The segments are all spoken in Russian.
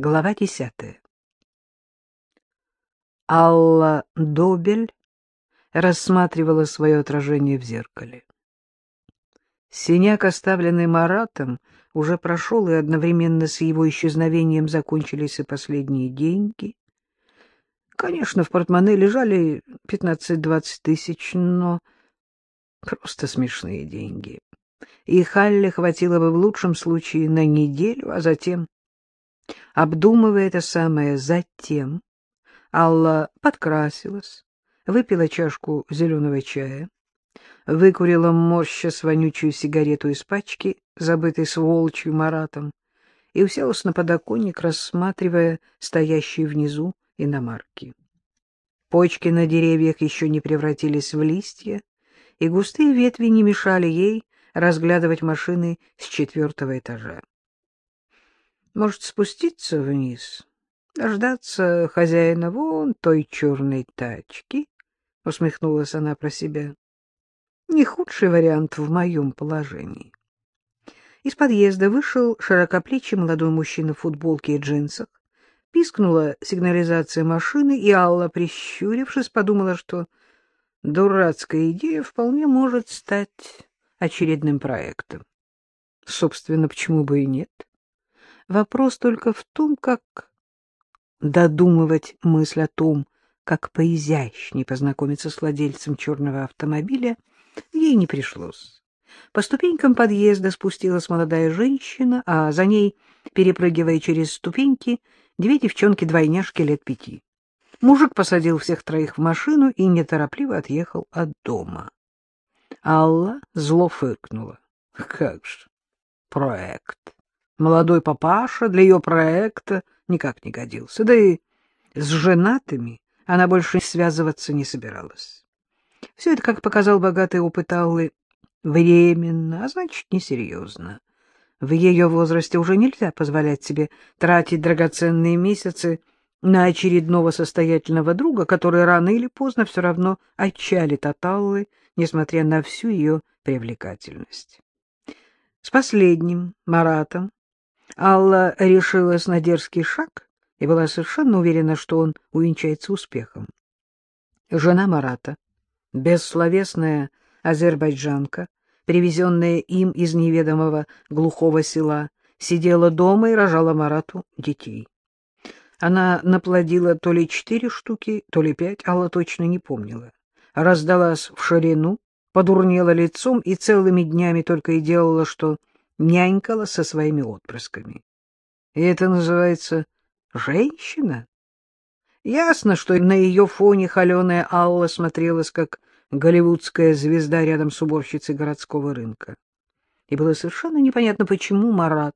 Глава десятая. Алла Добель рассматривала свое отражение в зеркале. Синяк, оставленный Маратом, уже прошел, и одновременно с его исчезновением закончились и последние деньги. Конечно, в портмоне лежали пятнадцать-двадцать тысяч, но просто смешные деньги. И Халле хватило бы в лучшем случае на неделю, а затем Обдумывая это самое затем, Алла подкрасилась, выпила чашку зеленого чая, выкурила морща вонючую сигарету из пачки, забытой сволочью Маратом, и уселась на подоконник, рассматривая стоящие внизу иномарки. Почки на деревьях еще не превратились в листья, и густые ветви не мешали ей разглядывать машины с четвертого этажа. Может, спуститься вниз, дождаться хозяина вон той черной тачки? — усмехнулась она про себя. — Не худший вариант в моем положении. Из подъезда вышел широкоплечий молодой мужчина в футболке и джинсах. Пискнула сигнализация машины, и Алла, прищурившись, подумала, что дурацкая идея вполне может стать очередным проектом. Собственно, почему бы и нет? Вопрос только в том, как додумывать мысль о том, как поизящнее познакомиться с владельцем черного автомобиля, ей не пришлось. По ступенькам подъезда спустилась молодая женщина, а за ней, перепрыгивая через ступеньки, две девчонки-двойняшки лет пяти. Мужик посадил всех троих в машину и неторопливо отъехал от дома. Алла зло фыркнула. Как же, проект. Молодой папаша для ее проекта никак не годился, да и с женатыми она больше связываться не собиралась. Все это, как показал богатый опыт Аллы, временно, а значит, несерьезно. В ее возрасте уже нельзя позволять себе тратить драгоценные месяцы на очередного состоятельного друга, который рано или поздно все равно отчалит от Аллы, несмотря на всю ее привлекательность. С последним, Маратом, Алла решилась на дерзкий шаг и была совершенно уверена, что он увенчается успехом. Жена Марата, бессловесная азербайджанка, привезенная им из неведомого глухого села, сидела дома и рожала Марату детей. Она наплодила то ли четыре штуки, то ли пять, Алла точно не помнила. Раздалась в ширину, подурнела лицом и целыми днями только и делала, что нянькала со своими отпрысками. И это называется женщина? Ясно, что на ее фоне холеная Алла смотрелась, как голливудская звезда рядом с уборщицей городского рынка. И было совершенно непонятно, почему Марат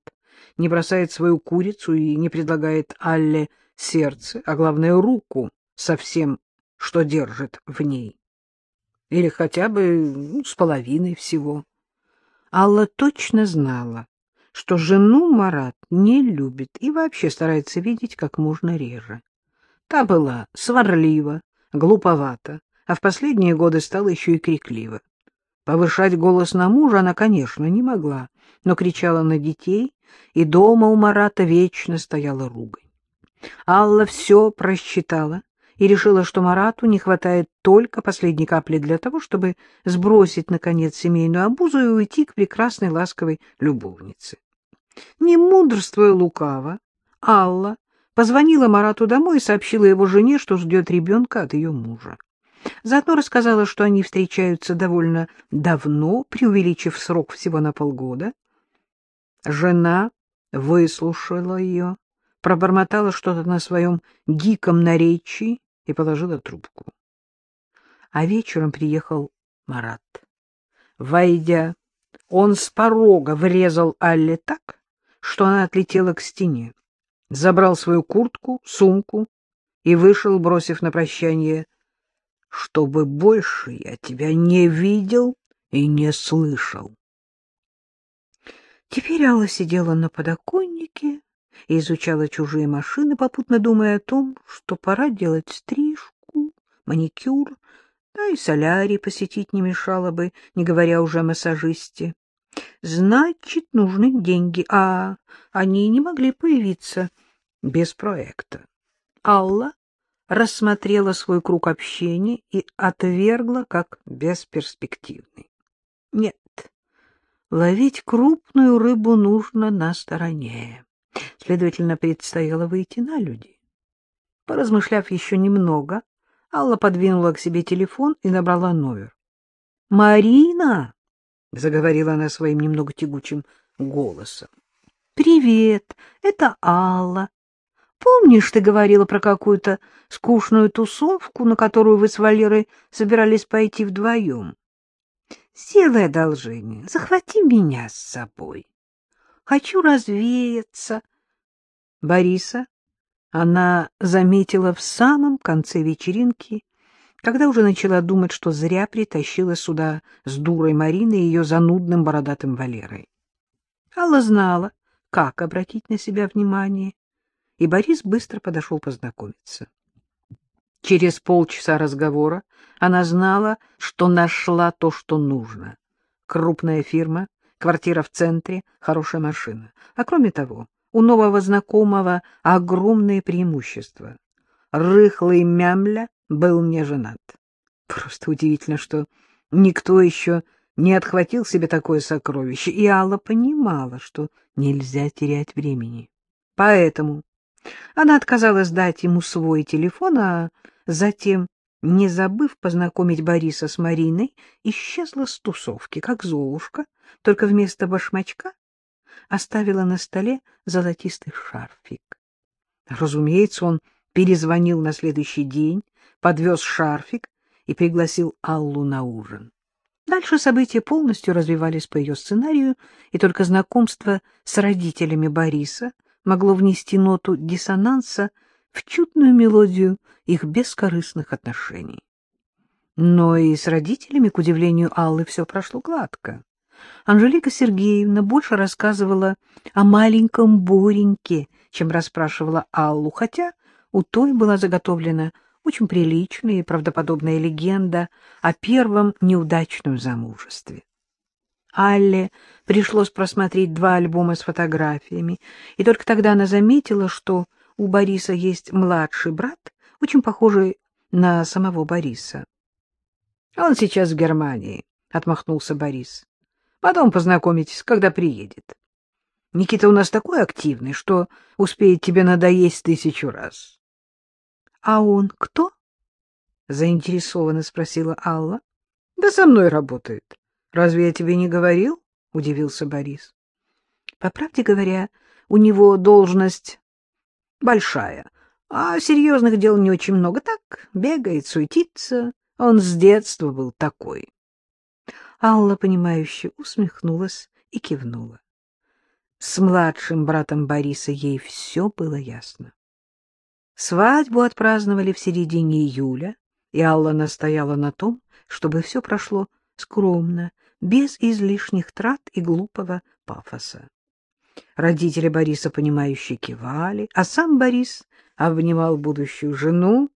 не бросает свою курицу и не предлагает Алле сердце, а главное руку со всем, что держит в ней. Или хотя бы ну, с половиной всего. Алла точно знала, что жену Марат не любит и вообще старается видеть как можно реже. Та была сварлива, глуповата, а в последние годы стала еще и криклива. Повышать голос на мужа она, конечно, не могла, но кричала на детей, и дома у Марата вечно стояла ругань. Алла все просчитала и решила, что Марату не хватает только последней капли для того, чтобы сбросить, наконец, семейную обузу и уйти к прекрасной ласковой любовнице. Не мудрствуя лукаво, Алла позвонила Марату домой и сообщила его жене, что ждет ребенка от ее мужа. Заодно рассказала, что они встречаются довольно давно, преувеличив срок всего на полгода. Жена выслушала ее, пробормотала что-то на своем диком наречии и положила трубку. А вечером приехал Марат. Войдя, он с порога врезал Алле так, что она отлетела к стене, забрал свою куртку, сумку и вышел, бросив на прощание, чтобы больше я тебя не видел и не слышал. Теперь Алла сидела на подоконнике и изучала чужие машины, попутно думая о том, что пора делать стрижку, маникюр, да и солярий посетить не мешало бы, не говоря уже о массажисте. Значит, нужны деньги, а они не могли появиться без проекта. Алла рассмотрела свой круг общения и отвергла как бесперспективный. Нет, ловить крупную рыбу нужно на стороне. Следовательно, предстояло выйти на люди. Поразмышляв еще немного, Алла подвинула к себе телефон и набрала номер. — Марина! — заговорила она своим немного тягучим голосом. — Привет, это Алла. Помнишь, ты говорила про какую-то скучную тусовку, на которую вы с Валерой собирались пойти вдвоем? Сделай одолжение, захвати меня с собой. Хочу развеяться. Бориса она заметила в самом конце вечеринки, когда уже начала думать, что зря притащила сюда с дурой Мариной и ее занудным бородатым Валерой. Алла знала, как обратить на себя внимание, и Борис быстро подошел познакомиться. Через полчаса разговора она знала, что нашла то, что нужно. Крупная фирма, квартира в центре, хорошая машина. А кроме того, у нового знакомого огромные преимущества. Рыхлый мямля был не женат. Просто удивительно, что никто еще не отхватил себе такое сокровище, и Алла понимала, что нельзя терять времени. Поэтому она отказалась дать ему свой телефон, а затем, не забыв познакомить Бориса с Мариной, исчезла с тусовки, как Золушка, только вместо башмачка оставила на столе золотистый шарфик. Разумеется, он перезвонил на следующий день, подвез шарфик и пригласил Аллу на ужин. Дальше события полностью развивались по ее сценарию, и только знакомство с родителями Бориса могло внести ноту диссонанса в чудную мелодию их бескорыстных отношений. Но и с родителями, к удивлению Аллы, все прошло гладко. Анжелика Сергеевна больше рассказывала о маленьком Бореньке, чем расспрашивала Аллу, хотя у той была заготовлена очень приличная и правдоподобная легенда о первом неудачном замужестве. Алле пришлось просмотреть два альбома с фотографиями, и только тогда она заметила, что у Бориса есть младший брат, очень похожий на самого Бориса. — Он сейчас в Германии, — отмахнулся Борис. — Потом познакомитесь, когда приедет. Никита у нас такой активный, что успеет тебе надоесть тысячу раз. — А он кто? — заинтересованно спросила Алла. — Да со мной работает. Разве я тебе не говорил? — удивился Борис. По правде говоря, у него должность большая, а серьезных дел не очень много. Так, бегает, суетится. Он с детства был такой. Алла, понимающе усмехнулась и кивнула. С младшим братом Бориса ей все было ясно. Свадьбу отпраздновали в середине июля, и Алла настояла на том, чтобы все прошло скромно, без излишних трат и глупого пафоса. Родители Бориса, понимающе кивали, а сам Борис обнимал будущую жену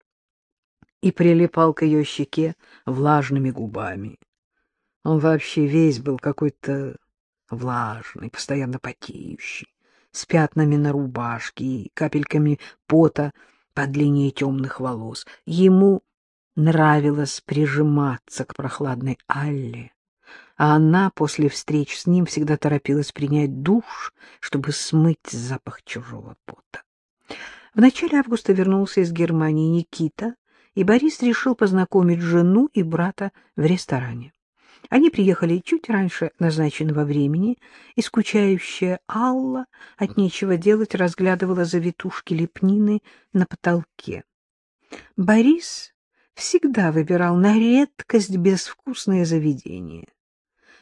и прилипал к ее щеке влажными губами. Он вообще весь был какой-то влажный, постоянно потеющий, с пятнами на рубашке и капельками пота под линией темных волос. Ему нравилось прижиматься к прохладной Алле, а она после встреч с ним всегда торопилась принять душ, чтобы смыть запах чужого пота. В начале августа вернулся из Германии Никита, и Борис решил познакомить жену и брата в ресторане. Они приехали чуть раньше назначенного времени, и скучающая Алла от нечего делать разглядывала завитушки лепнины на потолке. Борис всегда выбирал на редкость безвкусные заведения.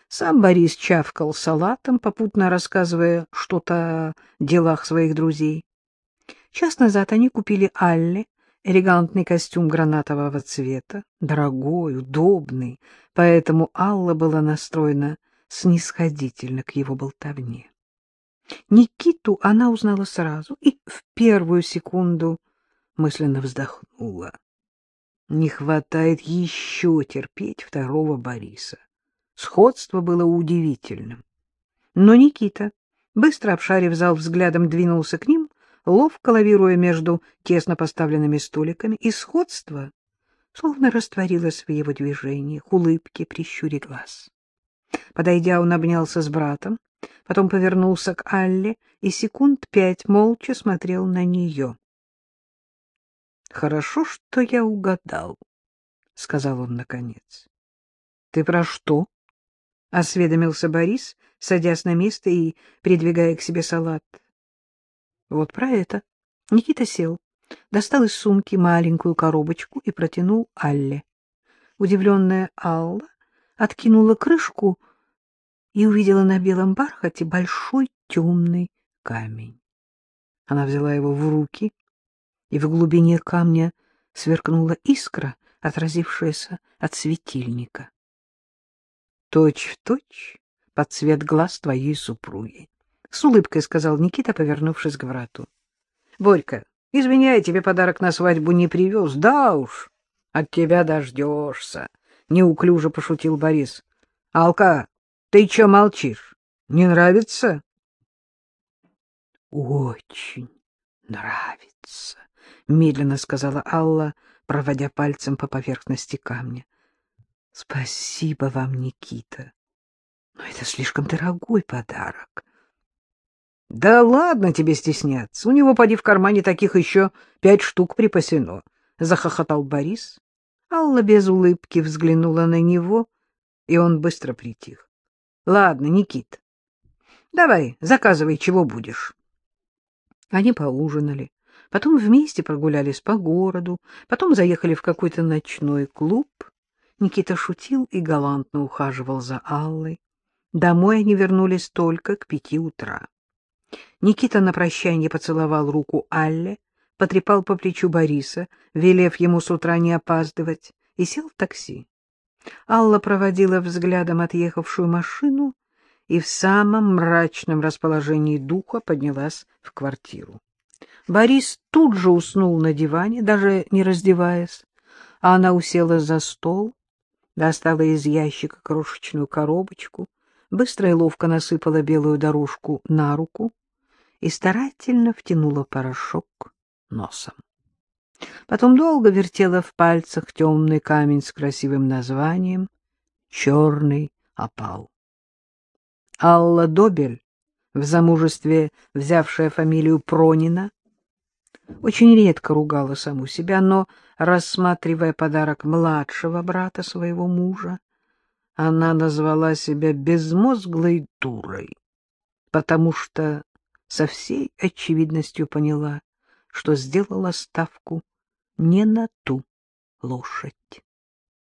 Сам Борис чавкал салатом, попутно рассказывая что-то о делах своих друзей. Час назад они купили Алле элегантный костюм гранатового цвета, дорогой, удобный, поэтому Алла была настроена снисходительно к его болтовне. Никиту она узнала сразу и в первую секунду мысленно вздохнула. Не хватает еще терпеть второго Бориса. Сходство было удивительным. Но Никита, быстро обшарив зал взглядом, двинулся к ним, ловко лавируя между тесно поставленными столиками, и сходство словно растворилось в его движениях, улыбке, прищуре глаз. Подойдя, он обнялся с братом, потом повернулся к Алле и секунд пять молча смотрел на нее. — Хорошо, что я угадал, — сказал он наконец. — Ты про что? — осведомился Борис, садясь на место и придвигая к себе салат. — Вот про это. Никита сел, достал из сумки маленькую коробочку и протянул Алле. Удивленная Алла откинула крышку и увидела на белом бархате большой темный камень. Она взяла его в руки, и в глубине камня сверкнула искра, отразившаяся от светильника. Точь в точь под цвет глаз твоей супруги, — с улыбкой сказал Никита, повернувшись к брату. — Борька, извиняй, тебе подарок на свадьбу не привез. Да уж, от тебя дождешься, — неуклюже пошутил Борис. — Алка, ты че молчишь? Не нравится? — Очень нравится, — медленно сказала Алла, проводя пальцем по поверхности камня. — Спасибо вам, Никита. Но это слишком дорогой подарок. — Да ладно тебе стесняться. У него, поди, в кармане таких еще пять штук припасено, — захохотал Борис. Алла без улыбки взглянула на него, и он быстро притих. — Ладно, Никит, давай, заказывай, чего будешь. Они поужинали, потом вместе прогулялись по городу, потом заехали в какой-то ночной клуб. Никита шутил и галантно ухаживал за Аллой. Домой они вернулись только к пяти утра. Никита на прощание поцеловал руку Алле, потрепал по плечу Бориса, велев ему с утра не опаздывать, и сел в такси. Алла проводила взглядом отъехавшую машину и в самом мрачном расположении духа поднялась в квартиру. Борис тут же уснул на диване, даже не раздеваясь, а она усела за стол, достала из ящика крошечную коробочку, быстро и ловко насыпала белую дорожку на руку и старательно втянула порошок носом. Потом долго вертела в пальцах темный камень с красивым названием «Черный опал». Алла Добель, в замужестве взявшая фамилию Пронина, очень редко ругала саму себя, но, рассматривая подарок младшего брата своего мужа, она назвала себя безмозглой дурой, потому что со всей очевидностью поняла, что сделала ставку не на ту лошадь.